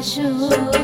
should